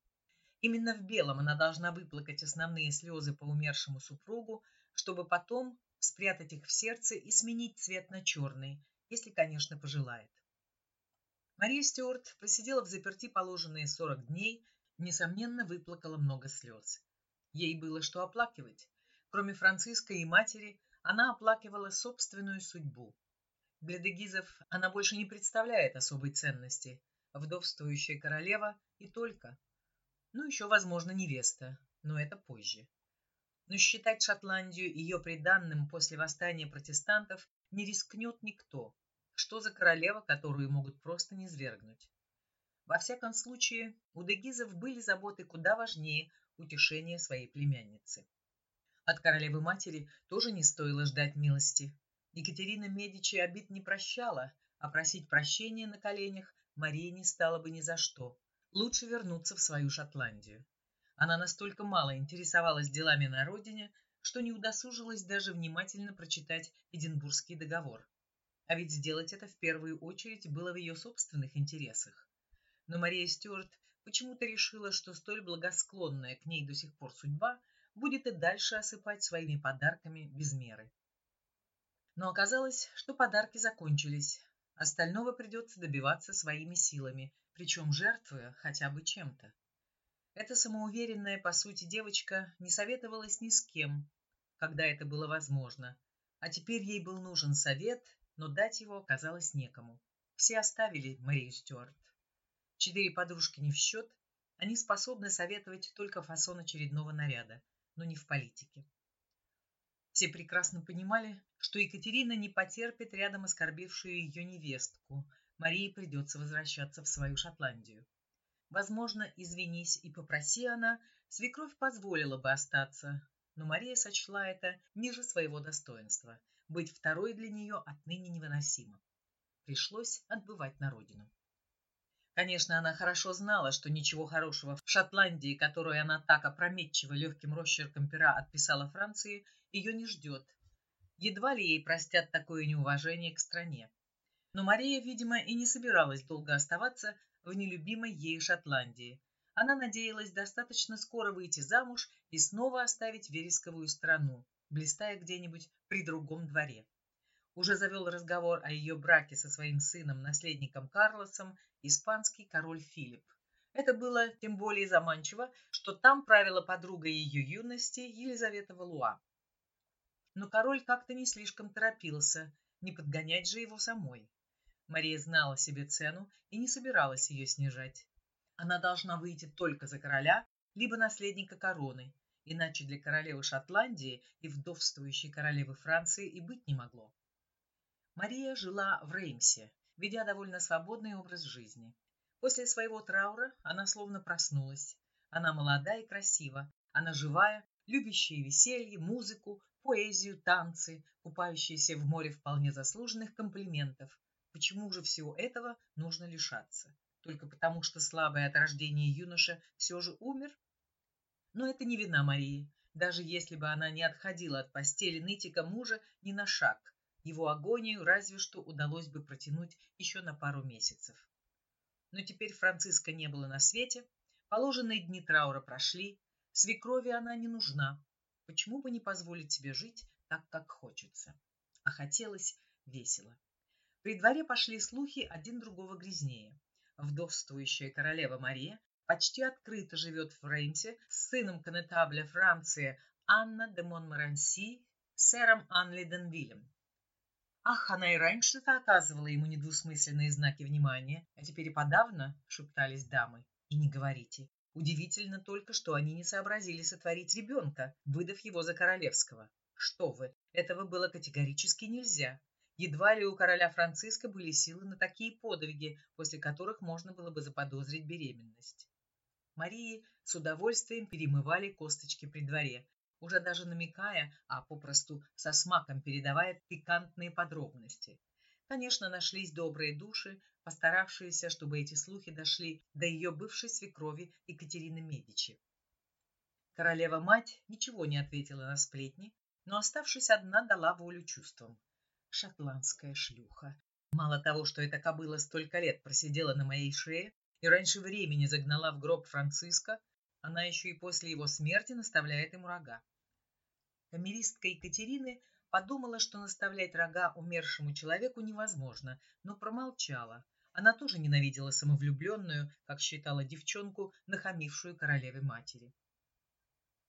Именно в белом она должна выплакать основные слезы по умершему супругу, чтобы потом спрятать их в сердце и сменить цвет на черный, если, конечно, пожелает. Мария Стюарт просидела в заперти положенные 40 дней, несомненно, выплакала много слез. Ей было что оплакивать. Кроме Франциска и матери, она оплакивала собственную судьбу. Для дегизов она больше не представляет особой ценности. Вдовствующая королева и только. Ну, еще, возможно, невеста, но это позже. Но считать Шотландию ее приданным после восстания протестантов не рискнет никто. Что за королева, которую могут просто не свергнуть? Во всяком случае, у дегизов были заботы куда важнее утешения своей племянницы. От королевы-матери тоже не стоило ждать милости. Екатерина Медичи обид не прощала, а просить прощения на коленях Мария не стала бы ни за что лучше вернуться в свою Шотландию. Она настолько мало интересовалась делами на родине, что не удосужилась даже внимательно прочитать Эдинбургский договор. А ведь сделать это в первую очередь было в ее собственных интересах. Но Мария Стюарт почему-то решила, что столь благосклонная к ней до сих пор судьба будет и дальше осыпать своими подарками без меры. Но оказалось, что подарки закончились. Остального придется добиваться своими силами, причем жертвуя хотя бы чем-то. Эта самоуверенная, по сути, девочка не советовалась ни с кем, когда это было возможно, а теперь ей был нужен совет, но дать его оказалось некому. Все оставили Марию Стюарт. Четыре подружки не в счет, они способны советовать только фасон очередного наряда, но не в политике. Все прекрасно понимали, что Екатерина не потерпит рядом оскорбившую ее невестку, Марии придется возвращаться в свою Шотландию. Возможно, извинись и попроси она, свекровь позволила бы остаться, но Мария сочла это ниже своего достоинства. Быть второй для нее отныне невыносимо. Пришлось отбывать на родину. Конечно, она хорошо знала, что ничего хорошего в Шотландии, которую она так опрометчиво легким росчерком пера отписала Франции, ее не ждет. Едва ли ей простят такое неуважение к стране. Но Мария, видимо, и не собиралась долго оставаться в нелюбимой ею Шотландии. Она надеялась достаточно скоро выйти замуж и снова оставить вересковую страну, блистая где-нибудь при другом дворе. Уже завел разговор о ее браке со своим сыном, наследником Карлосом, испанский король Филипп. Это было тем более заманчиво, что там правила подруга ее юности Елизавета Валуа. Но король как-то не слишком торопился, не подгонять же его самой. Мария знала себе цену и не собиралась ее снижать. Она должна выйти только за короля, либо наследника короны, иначе для королевы Шотландии и вдовствующей королевы Франции и быть не могло. Мария жила в Реймсе, ведя довольно свободный образ жизни. После своего траура она словно проснулась. Она молода и красива, она живая, любящая веселье, музыку, поэзию, танцы, купающаяся в море вполне заслуженных комплиментов, Почему же всего этого нужно лишаться? Только потому, что слабый от рождения юноша все же умер? Но это не вина Марии. Даже если бы она не отходила от постели нытика мужа ни на шаг, его агонию разве что удалось бы протянуть еще на пару месяцев. Но теперь Франциска не было на свете, положенные дни траура прошли, свекрови она не нужна. Почему бы не позволить себе жить так, как хочется? А хотелось весело. При дворе пошли слухи один другого грязнее. Вдовствующая королева Мария почти открыто живет в Реймсе с сыном конетабля Франции Анна де Монмаранси, сэром Анли Денвилем. Ах, она и раньше-то оказывала ему недвусмысленные знаки внимания, а теперь и подавно, шептались дамы. И не говорите. Удивительно только, что они не сообразили сотворить ребенка, выдав его за королевского. Что вы, этого было категорически нельзя. Едва ли у короля Франциска были силы на такие подвиги, после которых можно было бы заподозрить беременность. Марии с удовольствием перемывали косточки при дворе, уже даже намекая, а попросту со смаком передавая пикантные подробности. Конечно, нашлись добрые души, постаравшиеся, чтобы эти слухи дошли до ее бывшей свекрови Екатерины Медичи. Королева-мать ничего не ответила на сплетни, но, оставшись одна, дала волю чувствам шотландская шлюха. Мало того, что эта кобыла столько лет просидела на моей шее и раньше времени загнала в гроб Франциска, она еще и после его смерти наставляет ему рога. Камеристка Екатерины подумала, что наставлять рога умершему человеку невозможно, но промолчала. Она тоже ненавидела самовлюбленную, как считала девчонку, нахамившую королеве матери.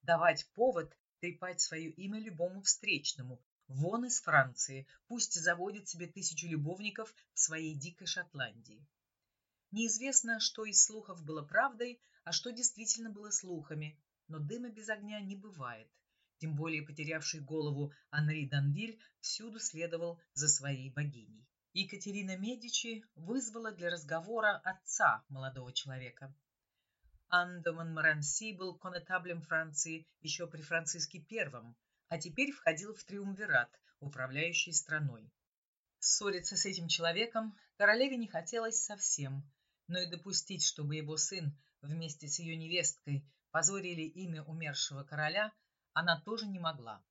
Давать повод трепать свое имя любому встречному, Вон из Франции, пусть заводит себе тысячу любовников в своей дикой Шотландии. Неизвестно, что из слухов было правдой, а что действительно было слухами, но дыма без огня не бывает. Тем более потерявший голову Анри Данвиль всюду следовал за своей богиней. Екатерина Медичи вызвала для разговора отца молодого человека. Андоман Маранси был конетаблем Франции еще при Франциске Первом, а теперь входил в триумвират, управляющий страной. Ссориться с этим человеком королеве не хотелось совсем, но и допустить, чтобы его сын вместе с ее невесткой позорили имя умершего короля, она тоже не могла.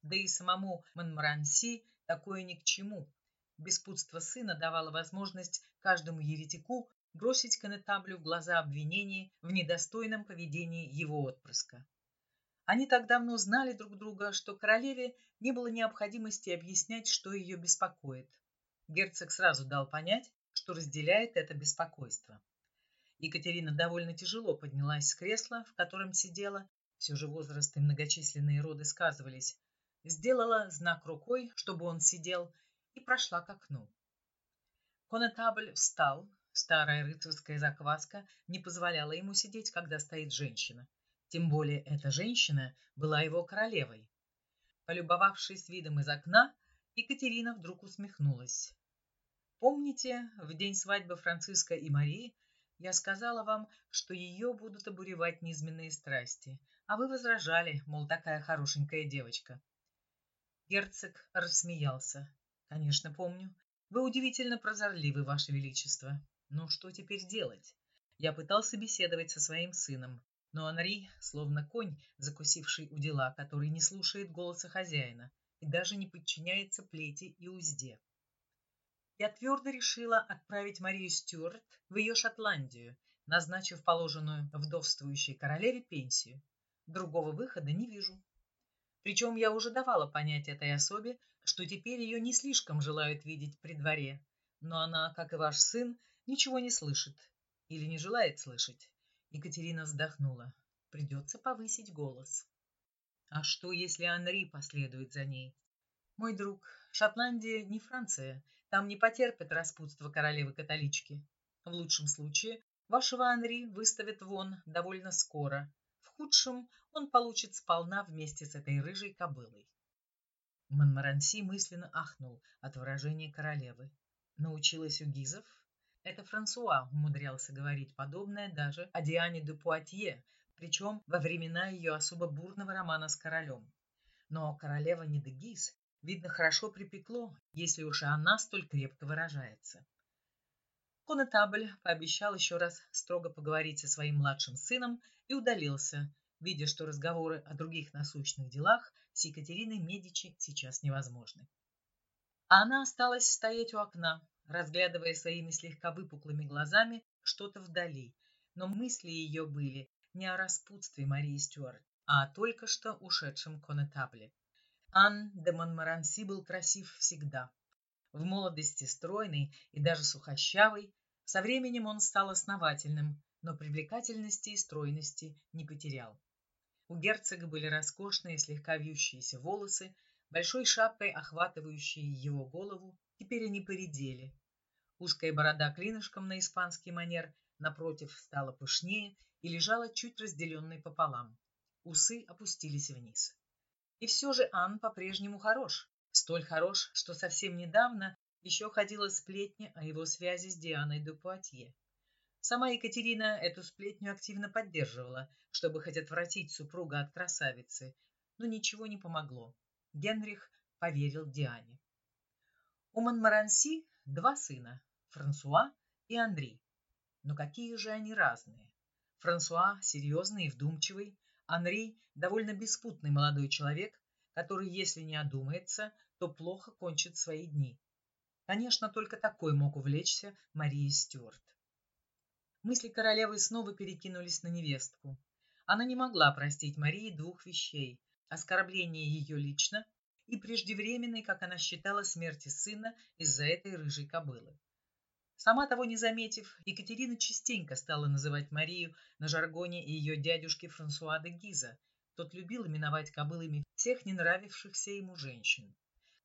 Да и самому Монмаранси такое ни к чему. Беспутство сына давало возможность каждому еретику бросить конетаблю в глаза обвинений в недостойном поведении его отпрыска. Они так давно знали друг друга, что королеве не было необходимости объяснять, что ее беспокоит. Герцог сразу дал понять, что разделяет это беспокойство. Екатерина довольно тяжело поднялась с кресла, в котором сидела, все же возраст и многочисленные роды сказывались, сделала знак рукой, чтобы он сидел, и прошла к окну. Конетабль встал, старая рыцарская закваска не позволяла ему сидеть, когда стоит женщина. Тем более эта женщина была его королевой. Полюбовавшись видом из окна, Екатерина вдруг усмехнулась. Помните, в день свадьбы Франциска и Марии я сказала вам, что ее будут обуревать низменные страсти, а вы возражали, мол, такая хорошенькая девочка. Герцог рассмеялся. Конечно, помню. Вы удивительно прозорливы, Ваше Величество. Но что теперь делать? Я пытался беседовать со своим сыном, но Анри, словно конь, закусивший у дела, который не слушает голоса хозяина и даже не подчиняется плети и узде. Я твердо решила отправить Марию Стюарт в ее Шотландию, назначив положенную вдовствующей королеве пенсию. Другого выхода не вижу. Причем я уже давала понять этой особе, что теперь ее не слишком желают видеть при дворе, но она, как и ваш сын, ничего не слышит или не желает слышать. Екатерина вздохнула. Придется повысить голос. А что, если Анри последует за ней? Мой друг, Шотландия не Франция. Там не потерпят распутство королевы-католички. В лучшем случае вашего Анри выставят вон довольно скоро. В худшем он получит сполна вместе с этой рыжей кобылой. Монмаранси мысленно ахнул от выражения королевы. Научилась у гизов? Это Франсуа умудрялся говорить подобное даже о Диане де Пуатье, причем во времена ее особо бурного романа с королем. Но королева не Дегис, видно, хорошо припекло, если уж и она столь крепко выражается. Конетабль пообещал еще раз строго поговорить со своим младшим сыном и удалился, видя, что разговоры о других насущных делах с Екатериной Медичи сейчас невозможны. А она осталась стоять у окна, разглядывая своими слегка выпуклыми глазами что-то вдали, но мысли ее были не о распутстве Марии Стюарт, а о только что ушедшем конетабле. Ан де Монмаранси был красив всегда. В молодости стройный и даже сухощавый, со временем он стал основательным, но привлекательности и стройности не потерял. У герцога были роскошные слегка вьющиеся волосы, большой шапкой охватывающие его голову, теперь они поредели. Узкая борода клинышком на испанский манер напротив стала пышнее и лежала чуть разделенной пополам. Усы опустились вниз. И все же Ан по-прежнему хорош. Столь хорош, что совсем недавно еще ходила сплетня о его связи с Дианой де Пуатье. Сама Екатерина эту сплетню активно поддерживала, чтобы хоть отвратить супруга от красавицы, но ничего не помогло. Генрих поверил Диане. У Монмаранси два сына – Франсуа и Андрей. Но какие же они разные. Франсуа серьезный и вдумчивый, Анри довольно беспутный молодой человек, который, если не одумается, то плохо кончит свои дни. Конечно, только такой мог увлечься Марии Стюарт. Мысли королевы снова перекинулись на невестку. Она не могла простить Марии двух вещей – оскорбление ее лично и преждевременной, как она считала, смерти сына из-за этой рыжей кобылы. Сама того не заметив, Екатерина частенько стала называть Марию на жаргоне ее дядюшки Франсуа де Гиза. Тот любил именовать кобылами всех не нравившихся ему женщин.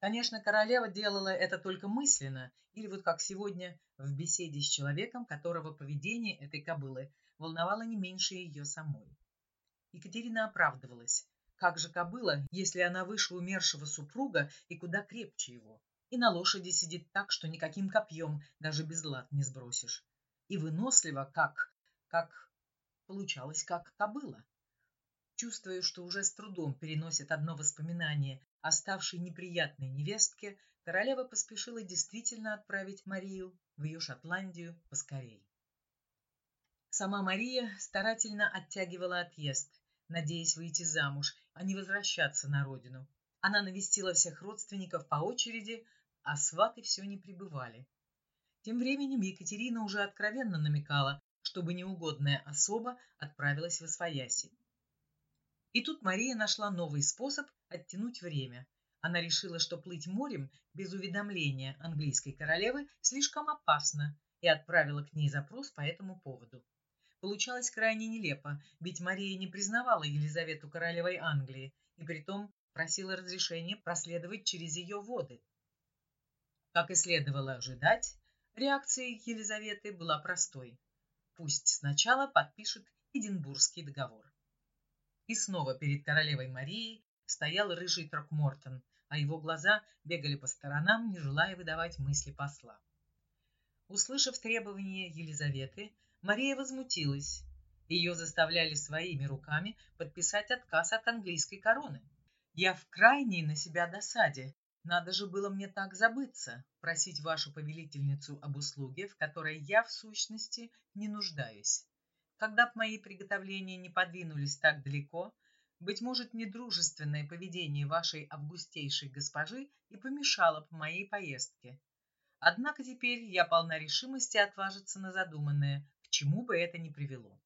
Конечно, королева делала это только мысленно, или вот как сегодня в беседе с человеком, которого поведение этой кобылы волновало не меньше ее самой. Екатерина оправдывалась. Как же кобыла, если она выше умершего супруга и куда крепче его? И на лошади сидит так, что никаким копьем даже без лад не сбросишь. И выносливо, как... как... получалось, как кобыла. Чувствуя, что уже с трудом переносит одно воспоминание о ставшей неприятной невестке, королева поспешила действительно отправить Марию в ее Шотландию поскорей. Сама Мария старательно оттягивала отъезд, надеясь выйти замуж, а не возвращаться на родину. Она навестила всех родственников по очереди, а сваты все не прибывали. Тем временем Екатерина уже откровенно намекала, чтобы неугодная особа отправилась в Освояси. И тут Мария нашла новый способ оттянуть время. Она решила, что плыть морем без уведомления английской королевы слишком опасно, и отправила к ней запрос по этому поводу. Получалось крайне нелепо, ведь Мария не признавала Елизавету королевой Англии, и притом просила разрешения проследовать через ее воды. Как и следовало ожидать, реакция Елизаветы была простой. Пусть сначала подпишет Эдинбургский договор. И снова перед королевой Марией стоял рыжий Трокмортон, а его глаза бегали по сторонам, не желая выдавать мысли посла. Услышав требования Елизаветы, Мария возмутилась. Ее заставляли своими руками подписать отказ от английской короны. Я в крайней на себя досаде, надо же было мне так забыться, просить вашу повелительницу об услуге, в которой я, в сущности, не нуждаюсь. Когда б мои приготовления не подвинулись так далеко, быть может, недружественное поведение вашей августейшей госпожи и помешало б моей поездке. Однако теперь я полна решимости отважиться на задуманное, к чему бы это ни привело.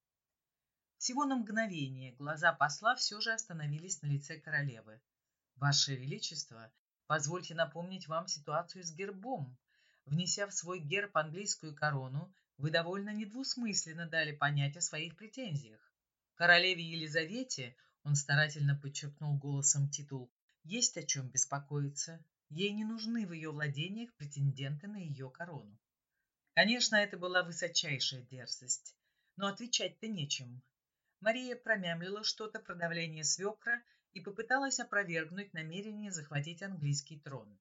Всего на мгновение глаза посла все же остановились на лице королевы. Ваше Величество, Позвольте напомнить вам ситуацию с гербом. Внеся в свой герб английскую корону, вы довольно недвусмысленно дали понять о своих претензиях. Королеве Елизавете, он старательно подчеркнул голосом титул, есть о чем беспокоиться. Ей не нужны в ее владениях претенденты на ее корону. Конечно, это была высочайшая дерзость, но отвечать-то нечем. Мария промямлила что-то про давление свекра и попыталась опровергнуть намерение захватить английский трон.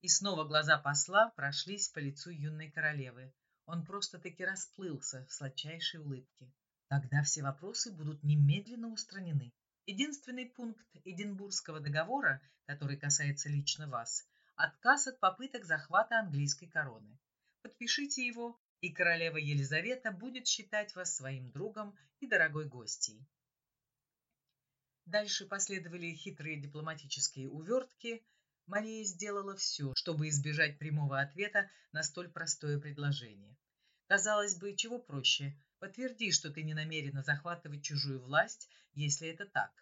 И снова глаза посла прошлись по лицу юной королевы. Он просто-таки расплылся в сладчайшей улыбке. Тогда все вопросы будут немедленно устранены. Единственный пункт Эдинбургского договора, который касается лично вас, отказ от попыток захвата английской короны. Подпишите его, и королева Елизавета будет считать вас своим другом и дорогой гостьей. Дальше последовали хитрые дипломатические увертки. Мария сделала все, чтобы избежать прямого ответа на столь простое предложение. Казалось бы, чего проще? Подтверди, что ты не намерена захватывать чужую власть, если это так.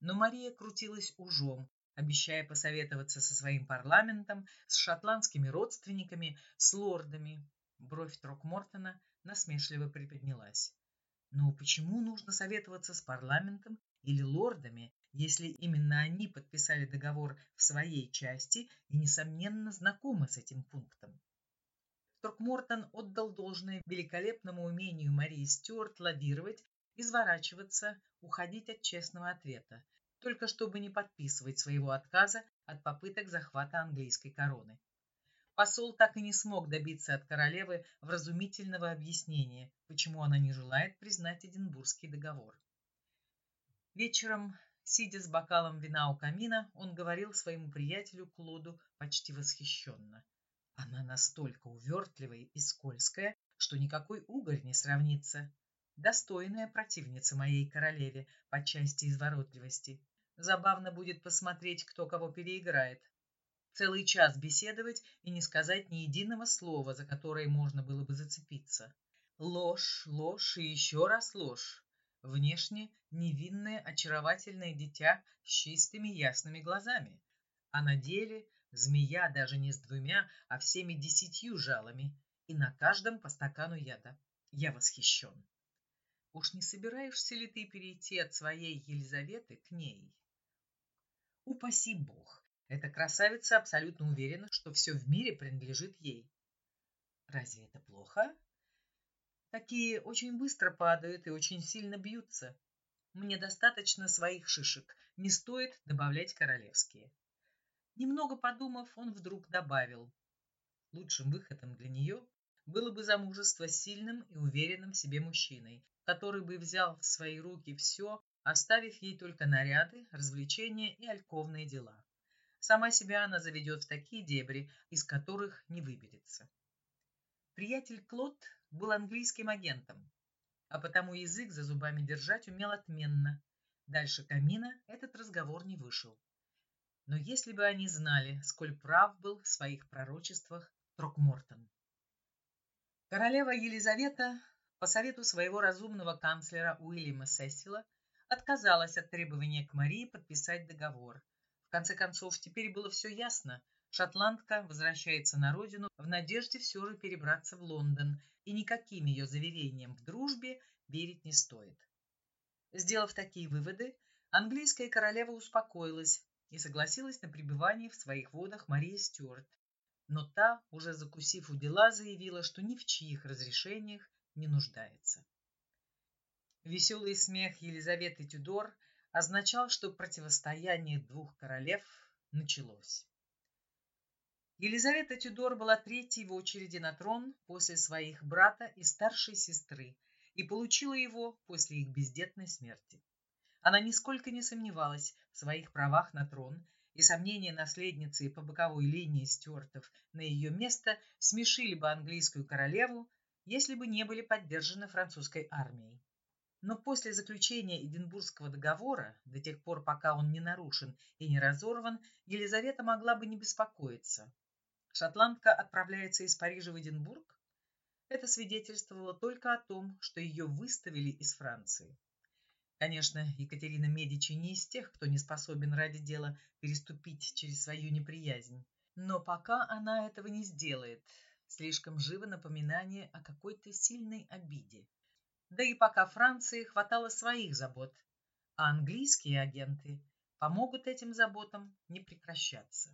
Но Мария крутилась ужом, обещая посоветоваться со своим парламентом, с шотландскими родственниками, с лордами. Бровь Трокмортона насмешливо приподнялась. Но почему нужно советоваться с парламентом или лордами, если именно они подписали договор в своей части и, несомненно, знакомы с этим пунктом? Торкмортон отдал должное великолепному умению Марии Стюарт лавировать, изворачиваться, уходить от честного ответа, только чтобы не подписывать своего отказа от попыток захвата английской короны. Посол так и не смог добиться от королевы вразумительного объяснения, почему она не желает признать Эдинбургский договор. Вечером, сидя с бокалом вина у камина, он говорил своему приятелю Клоду почти восхищенно. Она настолько увертливая и скользкая, что никакой угорь не сравнится. Достойная противница моей королеве по части изворотливости. Забавно будет посмотреть, кто кого переиграет. Целый час беседовать и не сказать ни единого слова, за которое можно было бы зацепиться. Ложь, ложь и еще раз ложь. Внешне невинное, очаровательное дитя с чистыми ясными глазами. А на деле Змея даже не с двумя, а всеми десятью жалами, и на каждом по стакану яда. Я восхищен. Уж не собираешься ли ты перейти от своей Елизаветы к ней? Упаси бог, эта красавица абсолютно уверена, что все в мире принадлежит ей. Разве это плохо? Такие очень быстро падают и очень сильно бьются. Мне достаточно своих шишек, не стоит добавлять королевские. Немного подумав, он вдруг добавил. Лучшим выходом для нее было бы замужество с сильным и уверенным в себе мужчиной, который бы взял в свои руки все, оставив ей только наряды, развлечения и альковные дела. Сама себя она заведет в такие дебри, из которых не выберется. Приятель Клод был английским агентом, а потому язык за зубами держать умел отменно. Дальше камина этот разговор не вышел. Но если бы они знали, сколь прав был в своих пророчествах Трокмортон. Королева Елизавета, по совету своего разумного канцлера Уильяма Сесила, отказалась от требования к Марии подписать договор. В конце концов, теперь было все ясно. Шотландка возвращается на родину в надежде все же перебраться в Лондон, и никаким ее заверениям в дружбе верить не стоит. Сделав такие выводы, английская королева успокоилась и согласилась на пребывание в своих водах Мария Стюарт. Но та, уже закусив у дела, заявила, что ни в чьих разрешениях не нуждается. Веселый смех Елизаветы Тюдор означал, что противостояние двух королев началось. Елизавета Тюдор была третьей в очереди на трон после своих брата и старшей сестры и получила его после их бездетной смерти. Она нисколько не сомневалась в своих правах на трон, и сомнения наследницы по боковой линии Стюартов на ее место смешили бы английскую королеву, если бы не были поддержаны французской армией. Но после заключения Эдинбургского договора, до тех пор, пока он не нарушен и не разорван, Елизавета могла бы не беспокоиться. Шотландка отправляется из Парижа в Эдинбург? Это свидетельствовало только о том, что ее выставили из Франции. Конечно, Екатерина Медичи не из тех, кто не способен ради дела переступить через свою неприязнь. Но пока она этого не сделает, слишком живо напоминание о какой-то сильной обиде. Да и пока Франции хватало своих забот, а английские агенты помогут этим заботам не прекращаться.